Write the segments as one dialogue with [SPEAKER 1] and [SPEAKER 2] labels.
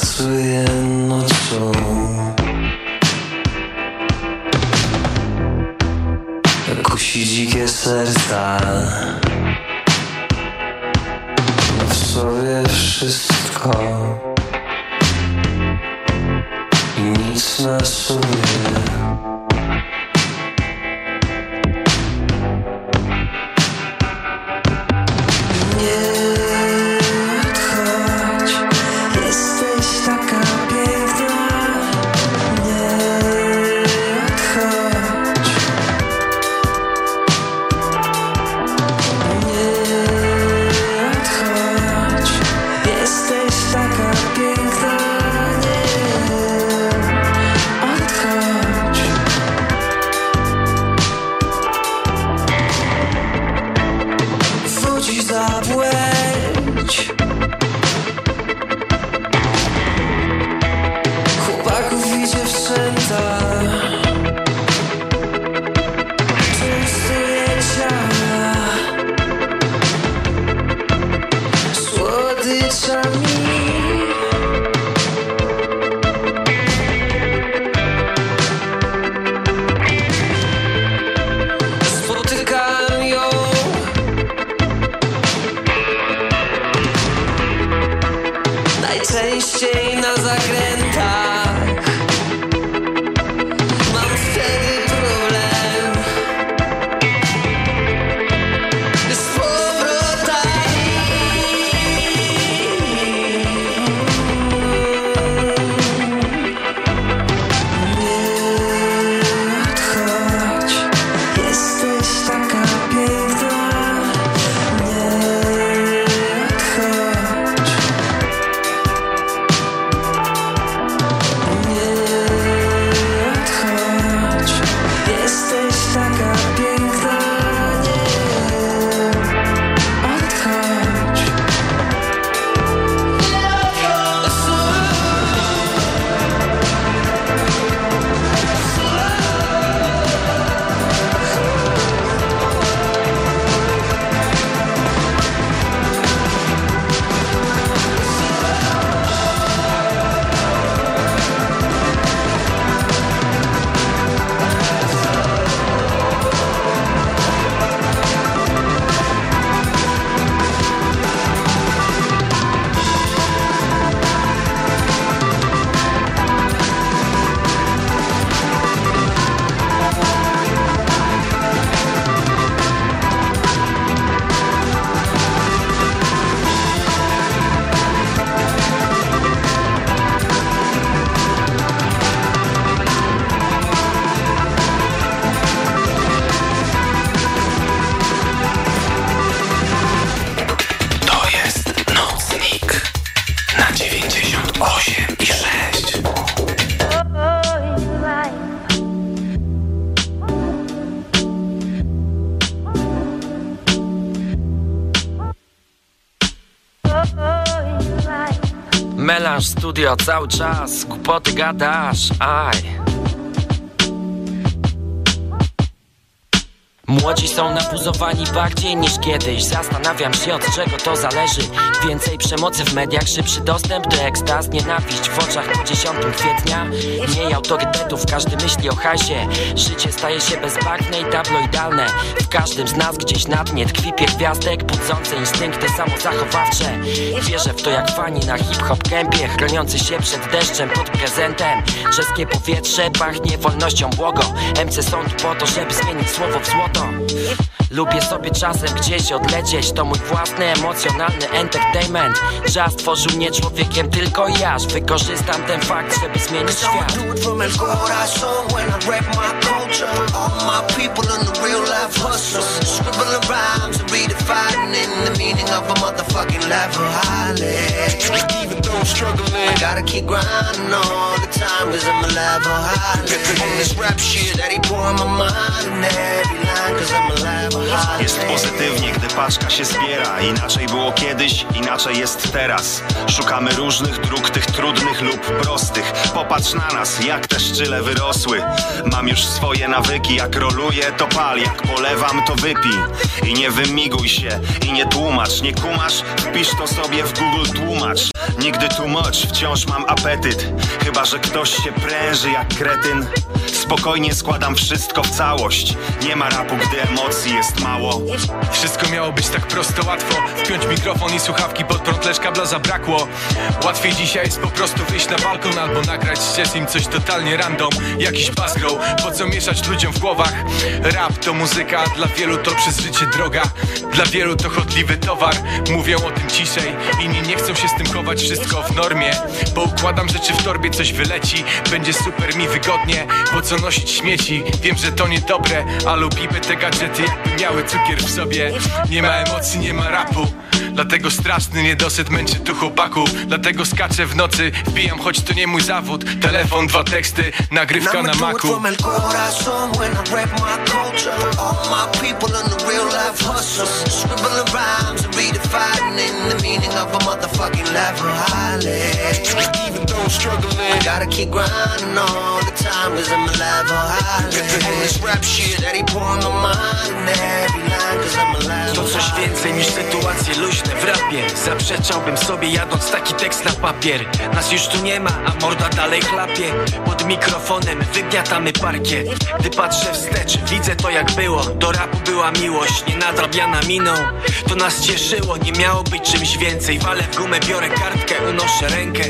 [SPEAKER 1] Pracuję nocą. Kusi dzikie serca. W sobie wszystko. I nic na
[SPEAKER 2] studio cały czas, głupoty gadasz, aj Młodzi są napuzowani bardziej niż kiedyś. Zastanawiam się od czego to zależy. Więcej przemocy w mediach, szybszy dostęp do ekstaz Nienawiść w oczach po 10 kwietnia. Mniej autorytetów, każdy myśli o hajsie Życie staje się bezbarwne i tabloidalne. W każdym z nas gdzieś na dnie tkwi pierwiastek Budzące instynkty samozachowawcze. Wierzę w to jak fani na hip-hop kępie Chroniący się przed deszczem pod prezentem. Czeskie powietrze pachnie wolnością błogo. MC są tu po to, żeby zmienić słowo w złoto Lubię sobie czasem gdzieś odlecieć To mój własny emocjonalny entertainment. Czas stworzył mnie człowiekiem tylko ja Wykorzystam ten fakt, żeby zmienić świat Even though I'm struggling, I gotta keep grinding all the time
[SPEAKER 3] cause I'm a level high. Pippin' on this rap shit. That he pouring my mind in every line cause I'm a level high.
[SPEAKER 4] Jest pozytywnie, gdy paczka się zbiera. Inaczej było kiedyś, inaczej jest teraz. Szukamy różnych dróg, tych trudnych lub prostych. Popatrz na nas, jak te szczyle wyrosły. Mam już swoje nawyki, jak roluję to pal. Jak polewam to wypij. I nie wymiguj się, i nie tłumacz. Nie kumasz? Wpisz to sobie w Google tłumacz. Nigdy too much, wciąż mam apetyt. Chyba, że ktoś się pręży jak kretyn. Spokojnie składam wszystko w całość. Nie ma rapu, gdy emocji jest mało.
[SPEAKER 5] Wszystko miało być tak prosto, łatwo. Wpiąć mikrofon i słuchawki pod prąd, kabla zabrakło. Łatwiej dzisiaj jest po prostu wyjść na balkon Albo nagrać z im coś totalnie random. Jakiś bass grow, po co mieszać ludziom w głowach. Rap to muzyka, dla wielu to przez życie droga. Dla wielu to chodliwy towar. Mówią o tym ciszej, inni nie chcą się z tym chować Wszystko w normie, bo układam rzeczy w torbie Coś wyleci, będzie super mi wygodnie. Po co nosić śmieci, wiem, że to niedobre A lubimy te gadżety jakby miały cukier w sobie. Nie ma emocji, nie ma rapu. Dlatego straszny niedosyt męczy tu chłopaków Dlatego skaczę w nocy, wbijam choć to nie mój zawód. Telefon, dwa teksty, nagrywka na maku
[SPEAKER 3] corazón when I rap my culture. All my people in the real life hustlers. Scribbling rhymes and redefining the meaning of a motherfucking level highly. Even though I'm struggling, I gotta keep grinding all the time cause I'm a level highly. On this rap shit that he pouring my mind in every line cause I'm a level
[SPEAKER 2] To coś więcej niż sytuacje luźne w rapie Zaprzeczałbym sobie jadąc taki tekst na papier Nas już tu nie ma, a morda dalej chlapie Pod mikrofonem wygniatamy parkiet Gdy patrzę wstecz, widzę to jak było. Do rapu była miłość, nie nadrabiana miną. To nas cieszyło, nie miało być czymś więcej. Walę w gumę, biorę kartkę, unoszę rękę.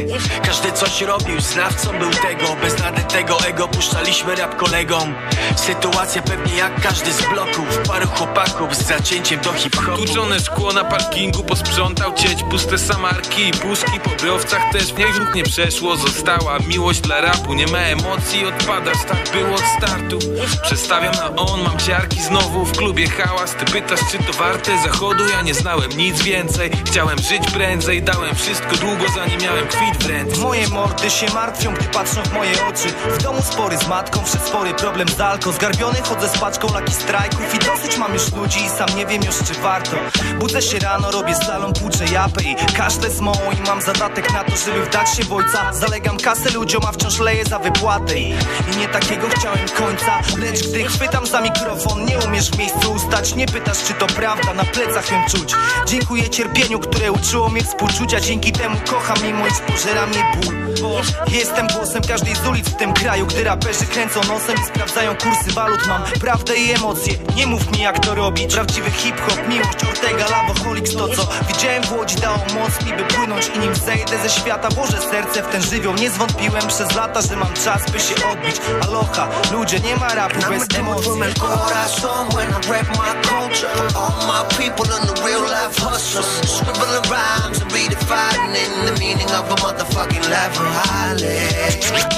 [SPEAKER 2] Każdy coś robił, znawcą był tego. Bez nadętego ego puszczaliśmy rap kolegom. Sytuacja pewnie jak każdy z bloków. Paru chłopaków z zacięciem do hip-hopu.
[SPEAKER 6] Tłuczone szkło na parkingu posprzątał cieć. Puste samarki i puszki po browcach też. Niech ruch nie przeszło, została miłość dla rapu. Nie ma emocji, odpadasz, tak było od startu Przestawiam na on, mam ciarki znowu W klubie hałas, ty pytasz czy to warte zachodu? Ja nie znałem nic więcej, chciałem żyć prędzej Dałem wszystko długo zanim miałem kwit w ręce.
[SPEAKER 7] Moje mordy się martwią, gdy patrzą w moje oczy. W domu spory z matką, przez spory problem z alko Zgarbiony chodzę z paczką laki strajków. I dosyć mam już ludzi i sam nie wiem już czy warto. Budzę się rano, robię slalom, płuczę japę I kaszlę z mołą i mam zadatek na to, żeby wdać się w ojca. Zalegam kasę ludziom, a wciąż leję za wypłatę. I, I nie takiego chciałem końca Lecz gdy chwytam za mikrofon, nie umiesz w miejscu ustać. Nie pytasz czy to prawda, na plecach ją czuć. Dziękuję cierpieniu, które uczyło mnie współczucia. Dzięki temu kocham mimo iż pożera mnie ból. Bo Jestem głosem każdej z ulic w tym kraju Gdy raperzy kręcą nosem i sprawdzają kursy walut. Mam prawdę i emocje, nie mów mi jak to robić. Prawdziwy hip-hop, miłość, Ortega, Lavoholics To co? Widziałem w Łodzi dało moc mi by płynąć I nim zejdę ze świata, włożę serce w ten żywioł. Nie zwątpiłem przez lata, że mam czas by się odbić. Aloha, ludzie, nie ma rapu
[SPEAKER 3] And I'ma
[SPEAKER 7] bez
[SPEAKER 3] do it
[SPEAKER 7] emocji
[SPEAKER 3] from el corazón when I rap my culture. All my people in the real life hustlers. Scribbling rhymes and redefining the meaning of a motherfucking level highly.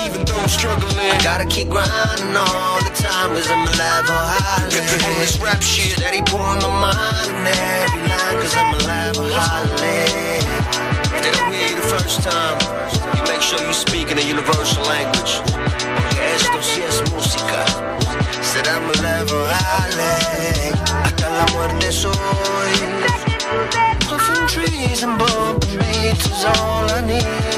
[SPEAKER 3] Even though I'm struggling, I gotta keep grinding all the time cause I'm a level highly. On this rap shit that he pouring my mind in every line cause I'm a level highly. If they don't hear you the first time, you make sure you speak in a universal language. Sí es música. Mi level high Hasta la muerte soy Puffin trees and bump beats is all I need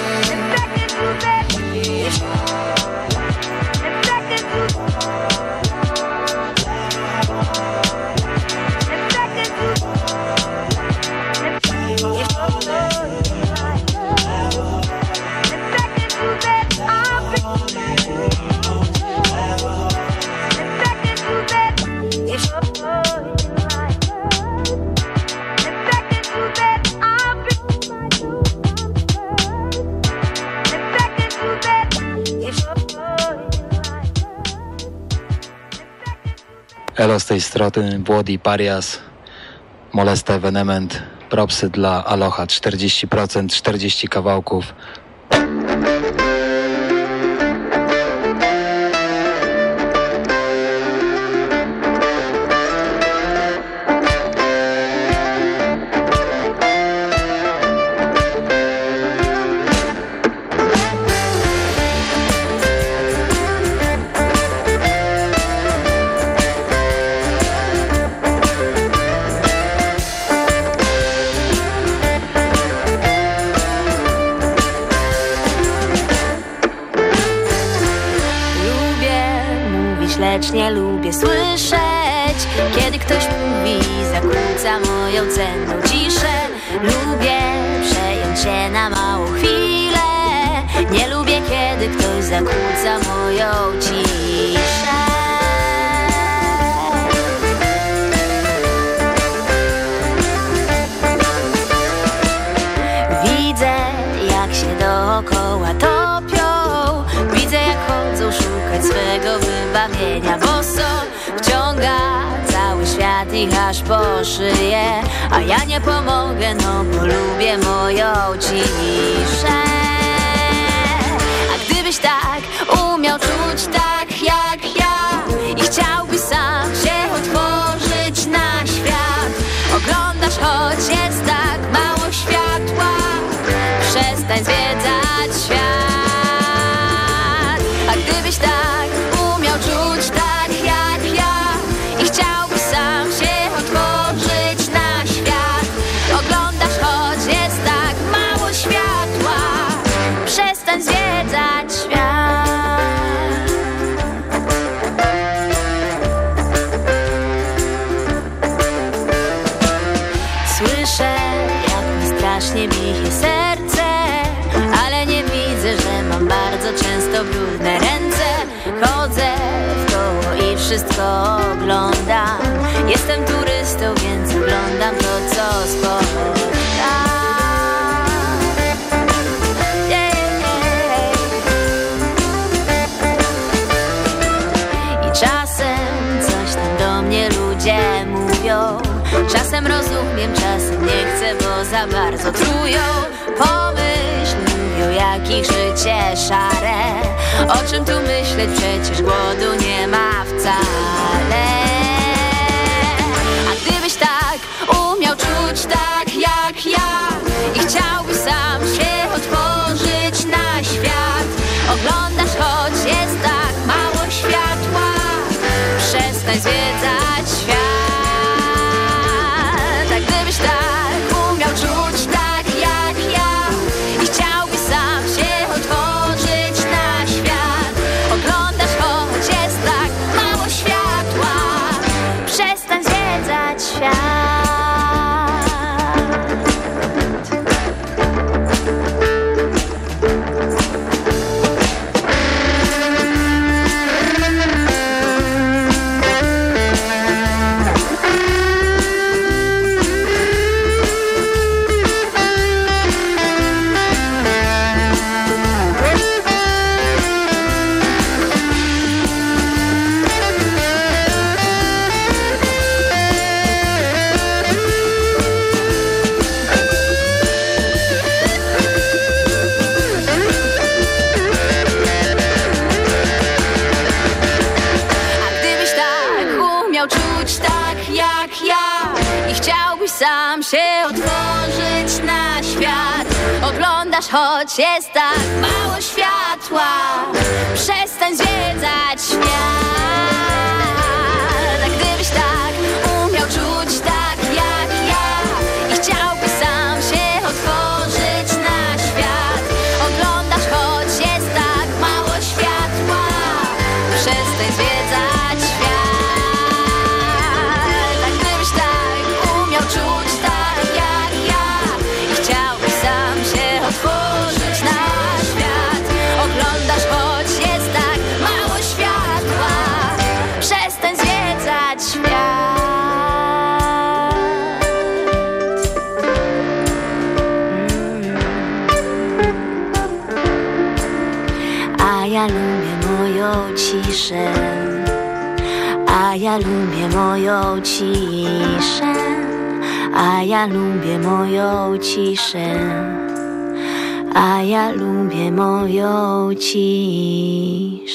[SPEAKER 8] Elo z tej strony, Włody Parias, Molesta Evenement, propsy dla Aloha 40%, 40 kawałków.
[SPEAKER 9] często brudne ręce. Chodzę w koło i wszystko oglądam. Jestem turystą, więc oglądam to, co I Czasem coś do mnie ludzie rozumiem, czasem nie chcę, bo za bardzo trują. Pomysł jak ich życie szare. O czym tu myśleć, przecież głodu nie ma wcale. A gdybyś tak umiał czuć tak jak ja I chciałbyś sam się otworzyć czuć tak jak ja. I chciałbyś sam się otworzyć na świat. Oglądasz, choć jest tak mało światła. Przestań zwiedzać A ja lubię moją ciszę A ja lubię moją ciszę A ja lubię moją ciszę.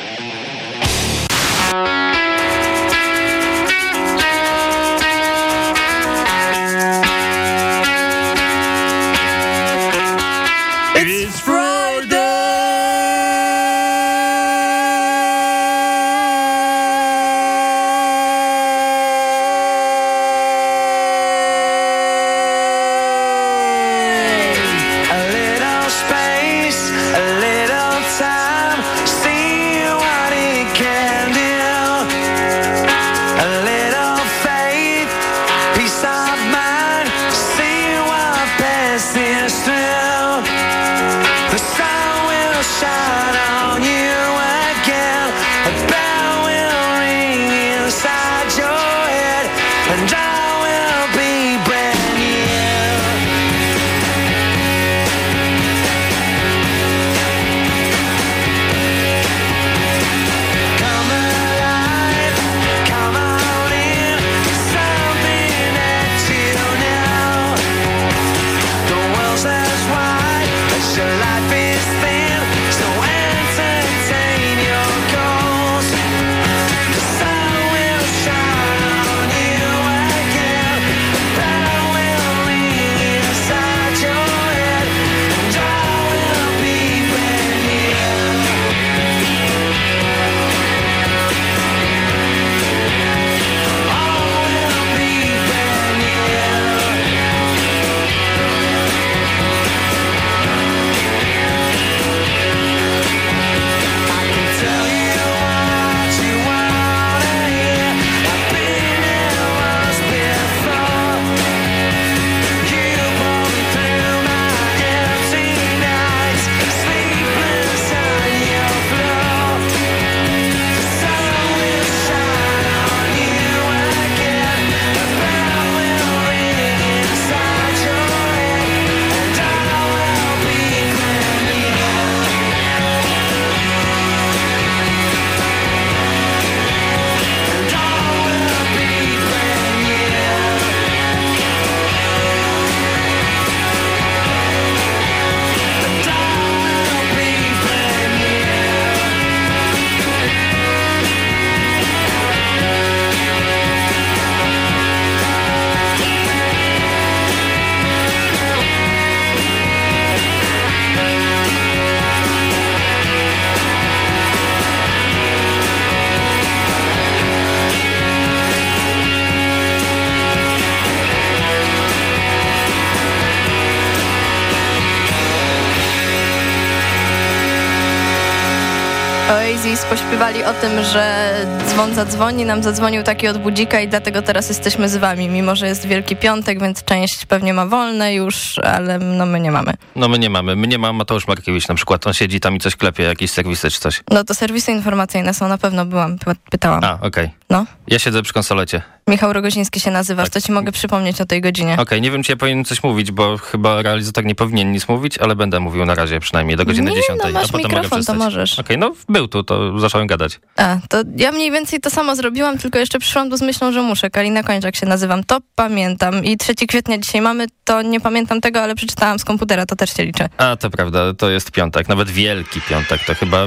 [SPEAKER 10] Pośpiewali o tym, że dzwon zadzwoni, nam zadzwonił taki od budzika i dlatego teraz jesteśmy z wami, mimo że jest Wielki Piątek, więc część pewnie ma wolne już, ale no my nie mamy.
[SPEAKER 11] No my nie mamy. My nie mamy Mateusz Markiewicz na przykład. On siedzi tam i coś klepie, jakieś serwisy czy coś.
[SPEAKER 10] No to serwisy informacyjne są, na pewno byłam, pytałam.
[SPEAKER 11] A, okej. Okay.
[SPEAKER 10] No.
[SPEAKER 11] Ja siedzę przy konsolecie.
[SPEAKER 10] Michał Rogoziński się nazywasz, tak. to ci mogę przypomnieć o tej godzinie.
[SPEAKER 11] Okej, okay, nie wiem, czy ja powinien coś mówić, bo chyba realizator nie powinien nic mówić, ale będę mówił na razie przynajmniej do godziny
[SPEAKER 10] nie,
[SPEAKER 11] 10.
[SPEAKER 10] No, masz
[SPEAKER 11] a potem
[SPEAKER 10] mikrofon, to możesz.
[SPEAKER 11] Okej, okay, no był tu, to zacząłem gadać.
[SPEAKER 10] A, to ja mniej więcej to samo zrobiłam, tylko jeszcze przyszłam tu z myślą, że muszę. Kalina Kończak się nazywam, to pamiętam. I 3 kwietnia dzisiaj mamy, to nie pamiętam tego, ale przeczytałam z komputera, to też się liczę.
[SPEAKER 11] A, to prawda, to jest piątek, nawet wielki piątek, to chyba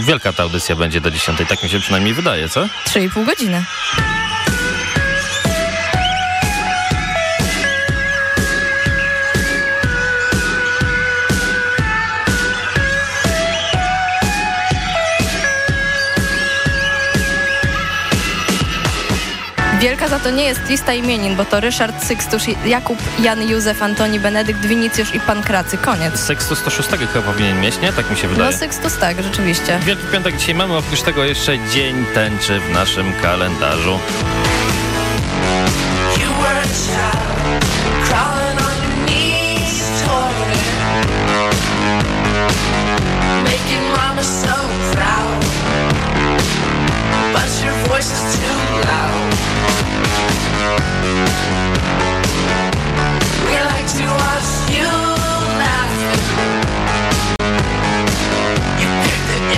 [SPEAKER 11] wielka ta audycja będzie do 10, tak mi się przynajmniej wydaje, co?
[SPEAKER 10] 3,5 godziny. Wielka za to nie jest lista imienin, bo to Ryszard Sykstusz, Jakub, Jan, Józef, Antoni, Benedykt, Winicjusz i Pankracy. Koniec.
[SPEAKER 11] Sykstusz to szóstego chyba powinien mieć, nie? Tak mi się wydaje.
[SPEAKER 10] No Sykstusz tak, rzeczywiście.
[SPEAKER 11] Wielki Piątek dzisiaj mamy, oprócz tego jeszcze Dzień Tęczy w naszym kalendarzu.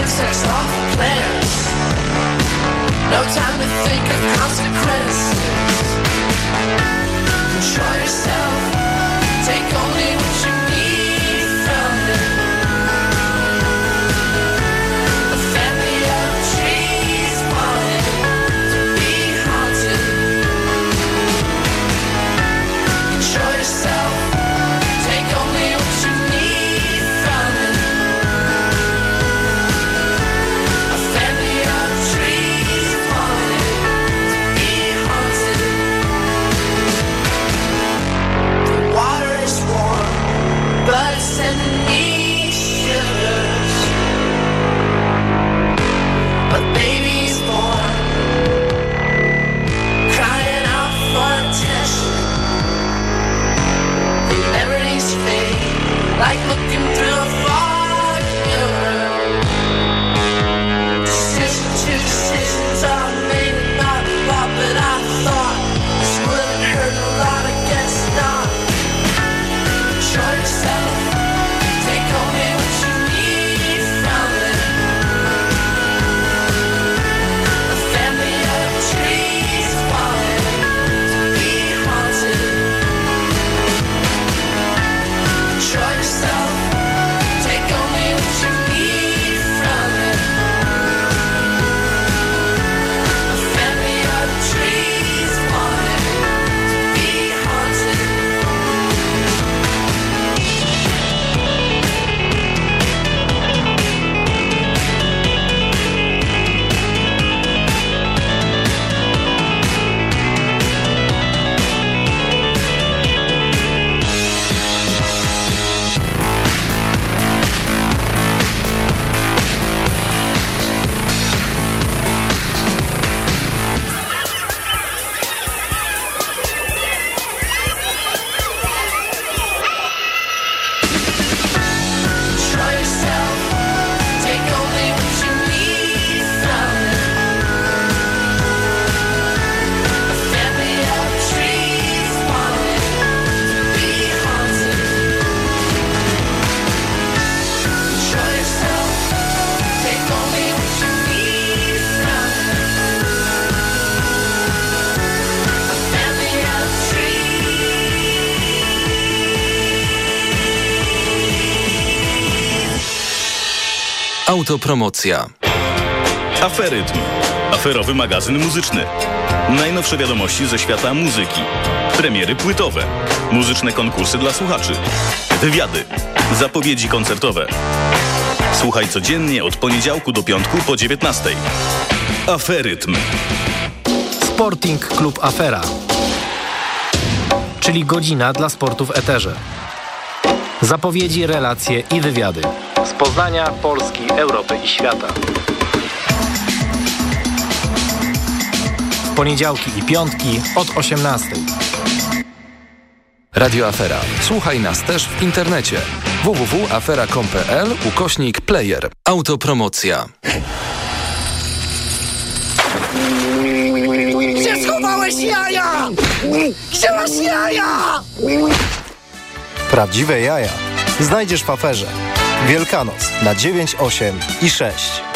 [SPEAKER 11] Insects off the plants. No time to
[SPEAKER 12] Autopromocja.
[SPEAKER 13] Aferytm. Aferowy magazyn muzyczny. Najnowsze wiadomości ze świata muzyki. Premiery płytowe. Muzyczne konkursy dla słuchaczy. Wywiady. Zapowiedzi koncertowe. Słuchaj codziennie od poniedziałku do piątku po 19. Aferytm.
[SPEAKER 14] Sporting Klub Afera. Czyli godzina dla sportu w eterze. Zapowiedzi, relacje i wywiady. Z Poznania, Polski, Europy i świata. Poniedziałki i piątki od 18.
[SPEAKER 15] Radio Afera. Słuchaj nas też w internecie. www.afera.com.pl ukośnik player. Autopromocja.
[SPEAKER 16] Gdzie schowałeś jaja? Gdzie masz jaja?
[SPEAKER 17] Prawdziwe jaja znajdziesz w aferze. Wielkanoc na 9, 8 i 6.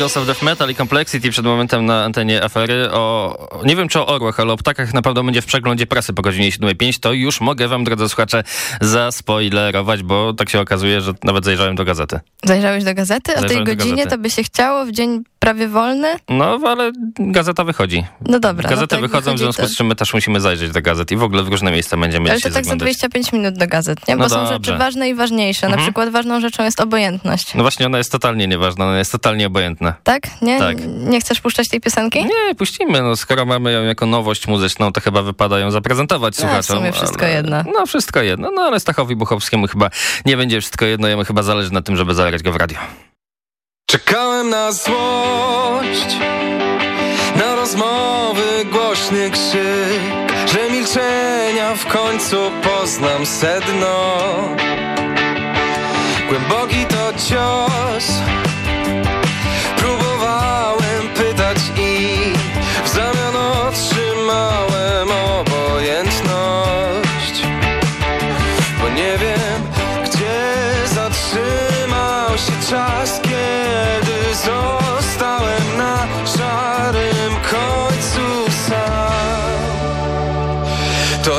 [SPEAKER 11] Eagles of Death Metal i Complexity przed momentem na antenie afery. O, nie wiem czy o orłach, ale o ptakach naprawdę będzie w przeglądzie prasy po godzinie 7.05. To już mogę wam, drodzy słuchacze, zaspoilerować, bo tak się okazuje, że nawet zajrzałem do gazety.
[SPEAKER 10] Zajrzałeś do gazety? O tej godzinie to by się chciało w dzień prawie wolny?
[SPEAKER 11] No, ale gazeta wychodzi.
[SPEAKER 10] No dobra.
[SPEAKER 11] Gazety
[SPEAKER 10] no
[SPEAKER 11] wychodzą, w związku z czym my też musimy zajrzeć do gazet i w ogóle w różne miejsca będziemy
[SPEAKER 10] Ale to tak za
[SPEAKER 11] zaglądać.
[SPEAKER 10] 25 minut do gazet, nie? Bo
[SPEAKER 11] No
[SPEAKER 10] są
[SPEAKER 11] dobrze.
[SPEAKER 10] rzeczy ważne i ważniejsze. Na
[SPEAKER 11] Mhm.
[SPEAKER 10] przykład ważną rzeczą jest obojętność.
[SPEAKER 11] No właśnie, ona jest totalnie nieważna, ona jest totalnie obojętna.
[SPEAKER 10] Tak? Nie?
[SPEAKER 11] Tak.
[SPEAKER 10] Nie chcesz puszczać tej piosenki?
[SPEAKER 11] Nie, puścimy. No, skoro mamy ją jako nowość muzyczną, to chyba wypada ją zaprezentować
[SPEAKER 10] No, w sumie wszystko
[SPEAKER 11] ale-
[SPEAKER 10] jedno.
[SPEAKER 11] No, wszystko jedno. No, ale Stachowi Buchowskiemu chyba nie będzie wszystko jedno. Jemu chyba zależy na tym, żeby zagrać go w radio.
[SPEAKER 12] Czekałem na złość, na rozmowy, głośny krzyk, że milczenia w końcu poznam sedno. Głęboki to cios, To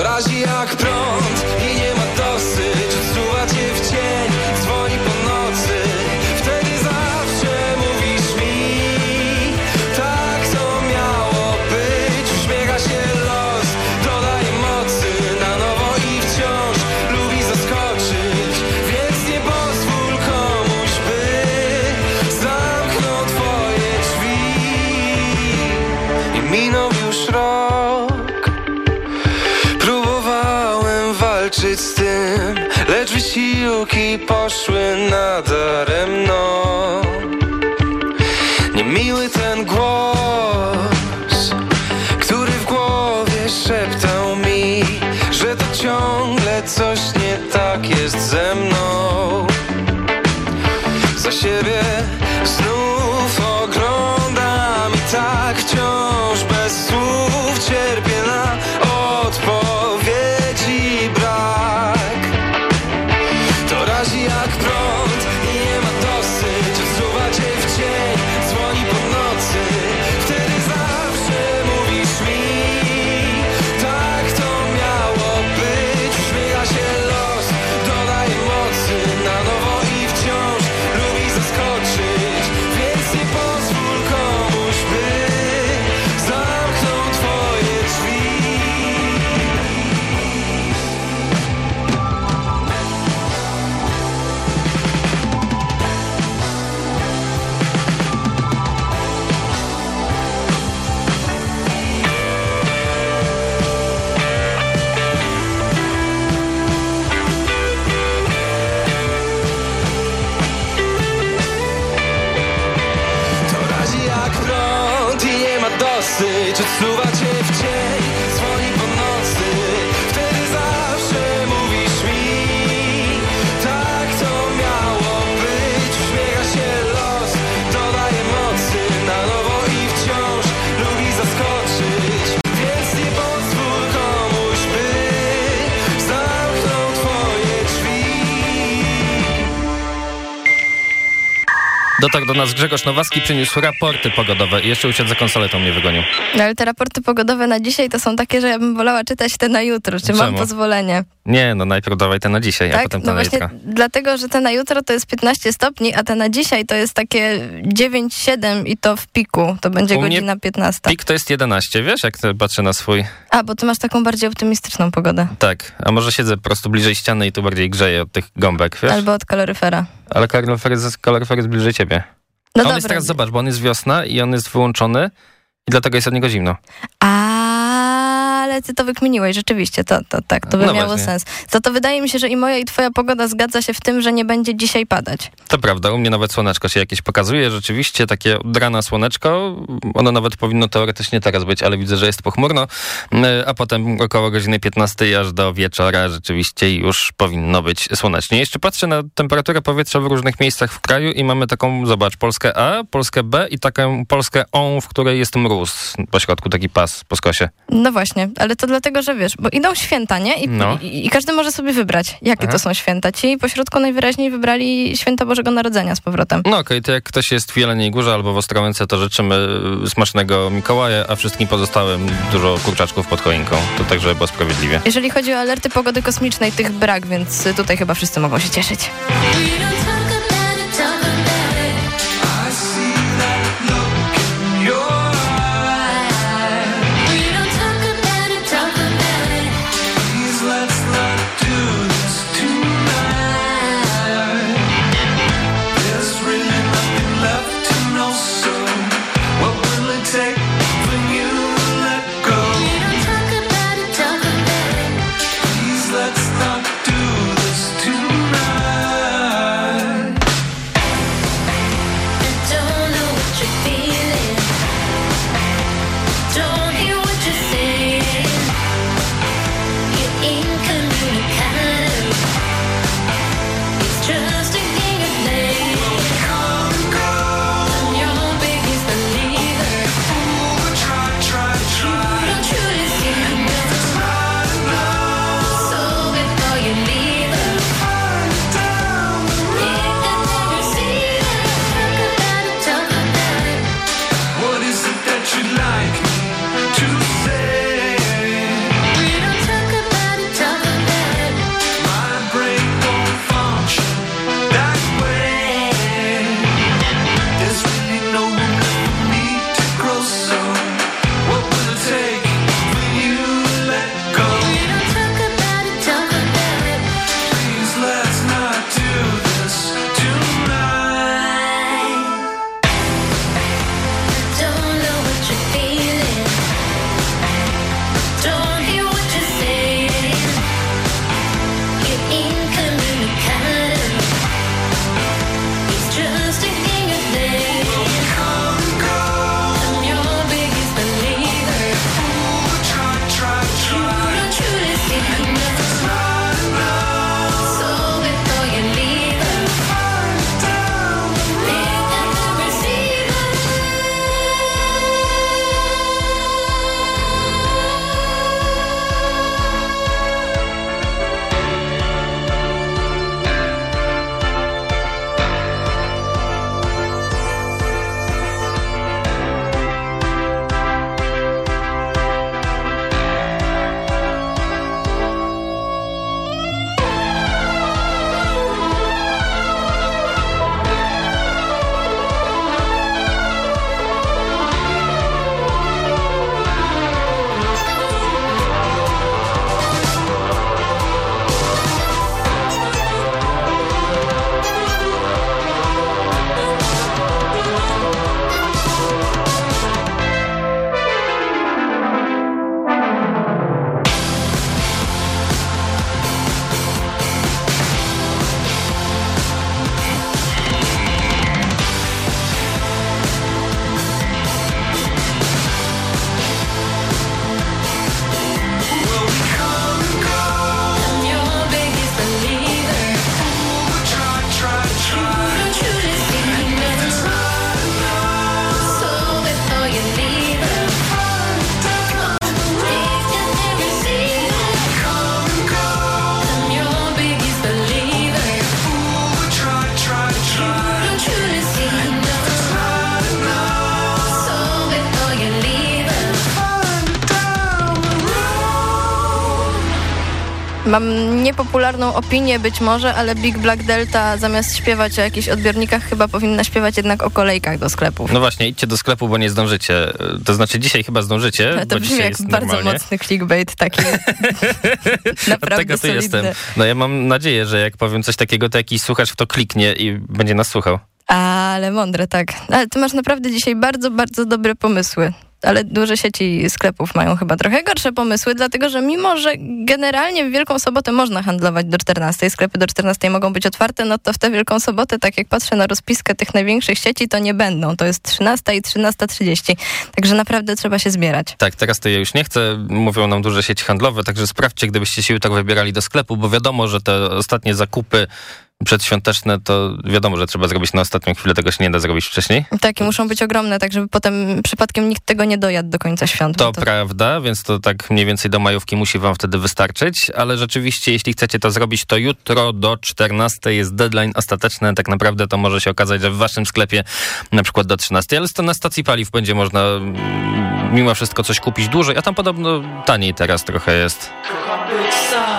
[SPEAKER 12] Z tym, lecz wysiłki poszły nadaremno.
[SPEAKER 11] Dotarł do nas Grzegorz Nowacki, przyniósł raporty pogodowe i jeszcze usiadł za konsoletą mnie wygonił.
[SPEAKER 10] No ale te raporty pogodowe na dzisiaj to są takie, że ja bym wolała czytać te na jutro. Czy mam
[SPEAKER 11] Czemu?
[SPEAKER 10] pozwolenie?
[SPEAKER 11] Nie, no najpierw dawaj te na dzisiaj, a
[SPEAKER 10] tak?
[SPEAKER 11] potem te
[SPEAKER 10] No
[SPEAKER 11] na
[SPEAKER 10] właśnie
[SPEAKER 11] jutro.
[SPEAKER 10] dlatego, że te na jutro to jest 15 stopni, a te na dzisiaj to jest takie 9-7 i to w piku. To będzie
[SPEAKER 11] U
[SPEAKER 10] godzina 15.
[SPEAKER 11] Pik to jest 11, wiesz, jak patrzę na swój...
[SPEAKER 10] A, bo ty masz taką bardziej optymistyczną pogodę.
[SPEAKER 11] Tak, a może siedzę po prostu bliżej ściany i tu bardziej grzeje od tych gąbek, wiesz?
[SPEAKER 10] Albo od kaloryfera.
[SPEAKER 11] Ale kaloryfer jest, bliżej ciebie.
[SPEAKER 10] No
[SPEAKER 11] a on
[SPEAKER 10] dobra.
[SPEAKER 11] jest teraz, zobacz, bo on jest wiosna i on jest wyłączony i dlatego jest od niego zimno.
[SPEAKER 10] Ale ty to wykminiłeś, rzeczywiście, to, to tak, to by
[SPEAKER 11] No
[SPEAKER 10] miało
[SPEAKER 11] właśnie.
[SPEAKER 10] sens. Za to wydaje mi się, że i moja i twoja pogoda zgadza się w tym, że nie będzie dzisiaj padać.
[SPEAKER 11] To prawda, u mnie nawet słoneczko się jakieś pokazuje, rzeczywiście takie od rana słoneczko, ono nawet powinno teoretycznie teraz być, ale widzę, że jest pochmurno, Yy, a potem około godziny 15 aż do wieczora rzeczywiście już powinno być słonecznie. Jeszcze patrzę na temperaturę powietrza w różnych miejscach w kraju i mamy taką, zobacz, Polskę A, Polskę B i taką Polskę O, w której jest mróz, po środku taki pas po skosie.
[SPEAKER 10] No właśnie,
[SPEAKER 17] ale to dlatego, że wiesz, bo idą święta, nie? I,
[SPEAKER 11] No.
[SPEAKER 17] i, i każdy może sobie wybrać, jakie
[SPEAKER 11] Aha.
[SPEAKER 17] to są święta. Ci pośrodku najwyraźniej wybrali święta Bożego Narodzenia z powrotem.
[SPEAKER 11] No okej, to jak ktoś jest w Jeleniej Górze albo w Ostrołęce, to życzymy y, smacznego Mikołaja, a wszystkim pozostałym dużo kurczaczków pod choinką. To tak, żeby było sprawiedliwie.
[SPEAKER 17] Jeżeli chodzi o alerty pogody kosmicznej, tych brak, więc tutaj chyba wszyscy mogą się cieszyć. Mam niepopularną opinię być może, ale Big Black Delta zamiast śpiewać o jakichś odbiornikach chyba powinna śpiewać jednak o kolejkach do sklepów.
[SPEAKER 11] No właśnie, idźcie do sklepu, bo nie zdążycie. To znaczy dzisiaj chyba zdążycie,
[SPEAKER 17] to
[SPEAKER 11] bo
[SPEAKER 17] brzmi jak
[SPEAKER 11] jest
[SPEAKER 17] bardzo
[SPEAKER 11] normalnie.
[SPEAKER 17] mocny clickbait taki
[SPEAKER 11] Od
[SPEAKER 17] naprawdę
[SPEAKER 11] tego tu jestem. No ja mam nadzieję, że jak powiem coś takiego, to jakiś słuchacz w to kliknie i będzie nas słuchał.
[SPEAKER 17] Ale mądre, tak. Ale ty masz naprawdę dzisiaj bardzo, bardzo dobre pomysły. Ale duże sieci sklepów mają chyba trochę gorsze pomysły, dlatego że mimo, że generalnie w Wielką Sobotę można handlować do 14, sklepy do 14 mogą być otwarte, no to w tę Wielką Sobotę, tak jak patrzę na rozpiskę tych największych sieci, to nie będą. To jest 13 i 13.30. Także naprawdę trzeba się zbierać.
[SPEAKER 11] Tak, teraz to ja już nie chcę. Mówią nam duże sieci handlowe, także sprawdźcie, gdybyście się jutro wybierali do sklepu, bo wiadomo, że te ostatnie zakupy przedświąteczne, to wiadomo, że trzeba zrobić na ostatnią chwilę, tego się nie da zrobić wcześniej.
[SPEAKER 10] Tak, i muszą być ogromne, tak żeby potem przypadkiem nikt tego nie dojadł do końca świąt.
[SPEAKER 11] To,
[SPEAKER 10] to
[SPEAKER 11] prawda, więc to tak mniej więcej do majówki musi wam wtedy wystarczyć, ale rzeczywiście, jeśli chcecie to zrobić, to jutro do 14 jest deadline ostateczny. Tak naprawdę to może się okazać, że w waszym sklepie na przykład do 13, ale to na stacji paliw będzie można mm, mimo wszystko coś kupić dłużej, a tam podobno taniej teraz trochę jest.
[SPEAKER 18] Kocham być sam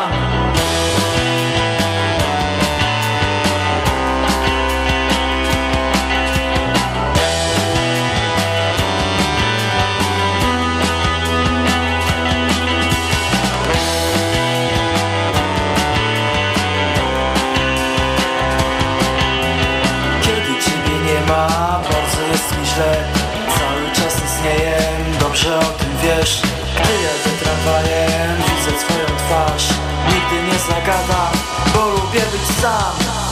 [SPEAKER 18] tramwajem, widzę twoją twarz. Nigdy nie zagadam, bo lubię być sam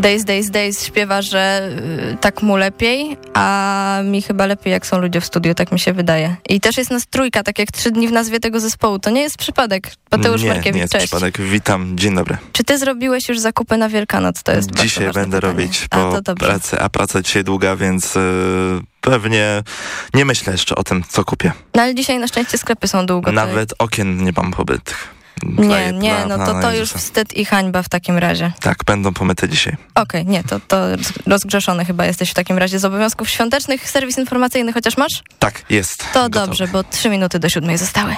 [SPEAKER 10] Days, Days, Days śpiewa, że y, tak mu lepiej, a mi chyba lepiej jak są ludzie w studiu, tak mi się wydaje. I też jest nas trójka, tak jak trzy dni w nazwie tego zespołu. To nie jest przypadek. Mateusz
[SPEAKER 19] nie,
[SPEAKER 10] Markiewicz,
[SPEAKER 19] nie jest
[SPEAKER 10] cześć.
[SPEAKER 19] przypadek. Witam, dzień dobry.
[SPEAKER 10] Czy ty zrobiłeś już zakupy na Wielkanoc? To jest
[SPEAKER 19] Dzisiaj będę
[SPEAKER 10] pytanie.
[SPEAKER 19] robić
[SPEAKER 10] A,
[SPEAKER 19] po
[SPEAKER 10] dobrze.
[SPEAKER 19] pracy, a praca dzisiaj długa, więc y, pewnie nie myślę jeszcze o tym, co kupię.
[SPEAKER 10] No ale dzisiaj na szczęście sklepy są długo.
[SPEAKER 19] Nawet okien nie mam pobytych.
[SPEAKER 10] Nie, nie,
[SPEAKER 19] dla
[SPEAKER 10] no to to już wstyd i hańba w takim razie.
[SPEAKER 19] Tak, będą pomyte dzisiaj.
[SPEAKER 10] Okej, nie, to, to rozgrzeszony chyba jesteś w takim razie z obowiązków świątecznych. Serwis informacyjny chociaż masz?
[SPEAKER 19] Tak, jest.
[SPEAKER 10] To dobrze, bo trzy minuty do siódmej zostały.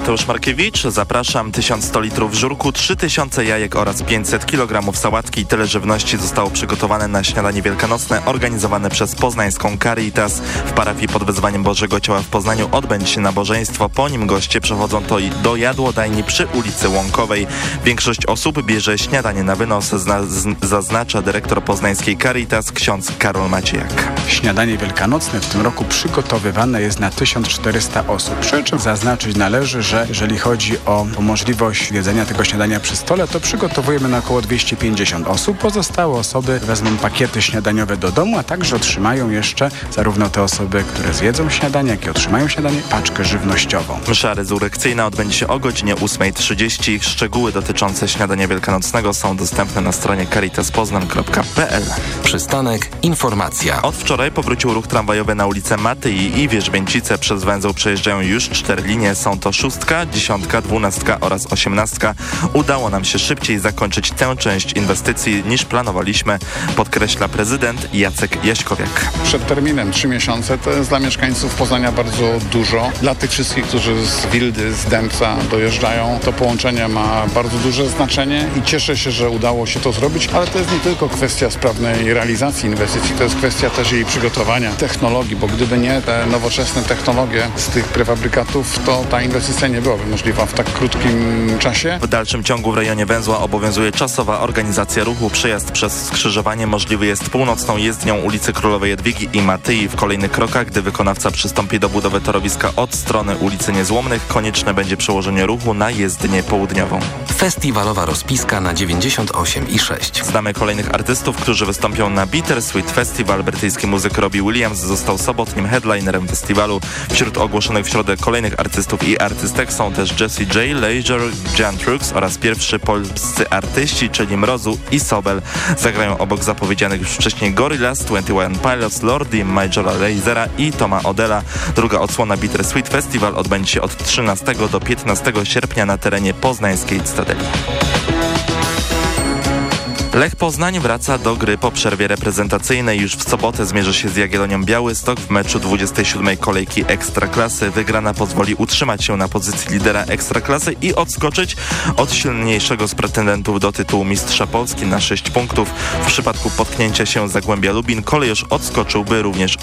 [SPEAKER 19] Mateusz Markiewicz, zapraszam. 1100 litrów żurku, 3000 jajek oraz 500 kg sałatki i tyle żywności zostało przygotowane na śniadanie wielkanocne organizowane przez poznańską Caritas. W parafii pod wezwaniem Bożego Ciała w Poznaniu odbędzie się nabożeństwo. Po nim goście przechodzą to i do jadłodajni przy ulicy Łąkowej. Większość osób bierze śniadanie na wynos, zna, z, zaznacza dyrektor poznańskiej Caritas ksiądz Karol Maciejak.
[SPEAKER 20] Śniadanie wielkanocne w tym roku przygotowywane jest na 1400 osób. Przy czym zaznaczyć należy, że jeżeli chodzi o, możliwość jedzenia tego śniadania przy stole, to przygotowujemy na około 250 osób. Pozostałe osoby wezmą pakiety śniadaniowe do domu, a także otrzymają jeszcze zarówno te osoby, które zjedzą śniadanie, jak i otrzymają śniadanie, paczkę żywnościową.
[SPEAKER 19] Msza rezurekcyjna odbędzie się o godzinie 8.30. Szczegóły dotyczące śniadania wielkanocnego są dostępne na stronie caritaspoznań.pl.
[SPEAKER 18] Przystanek informacja.
[SPEAKER 19] Od wczoraj powrócił ruch tramwajowy na ulicę Matyi i Wierzbęcice. Przez węzeł przejeżdżają już cztery linie. Są to szóstka, dziesiątka, dwunastka oraz osiemnastka. Udało nam się szybciej zakończyć tę część inwestycji niż planowaliśmy, podkreśla prezydent Jacek Jaśkowiak.
[SPEAKER 21] Przed terminem 3 miesiące to jest dla mieszkańców Poznania bardzo dużo. Dla tych wszystkich, którzy z Wildy, z Dębca dojeżdżają, to połączenie ma bardzo duże znaczenie i cieszę się, że udało się to zrobić, ale to jest nie tylko kwestia sprawnej realizacji inwestycji, to jest kwestia też jej przygotowania, technologii, bo gdyby nie te nowoczesne technologie z tych prefabrykatów, to ta inwestycja nie byłaby możliwa w tak krótkim czasie.
[SPEAKER 19] W dalszym ciągu w rejonie węzła obowiązuje czasowa organizacja ruchu. Przejazd przez skrzyżowanie możliwy jest północną jezdnią ulicy Królowej Jadwigi i Matyi. W kolejnych krokach, gdy wykonawca przystąpi do budowy torowiska od strony ulicy Niezłomnych, konieczne będzie przełożenie ruchu na jezdnię południową.
[SPEAKER 18] Festiwalowa rozpiska na 98 i 6.
[SPEAKER 19] Znamy kolejnych artystów, którzy wystąpią na Bittersweet Festival. Brytyjski muzyk Robbie Williams został sobotnim headlinerem festiwalu. Wśród ogłoszonych w środę kolejnych artystów i artystek są też Jessie J, Leisure, Jan Trux oraz pierwszy polscy artyści, czyli Mrozu i Sobel. Zagrają obok zapowiedzianych już wcześniej Gorillaz, 21 Pilots, Lordi, Majora Lasera i Toma Odela. Druga odsłona Bittersweet Festival odbędzie się od 13 do 15 sierpnia na terenie poznańskiej Cytadeli. Lech Poznań wraca do gry po przerwie reprezentacyjnej. Już w sobotę zmierzy się z Jagiellonią Białystok w meczu 27. kolejki Ekstraklasy. Wygrana pozwoli utrzymać się na pozycji lidera Ekstraklasy i odskoczyć od silniejszego z pretendentów do tytułu Mistrza Polski na 6 punktów. W przypadku potknięcia się Zagłębia Lubin kolejorz odskoczyłby również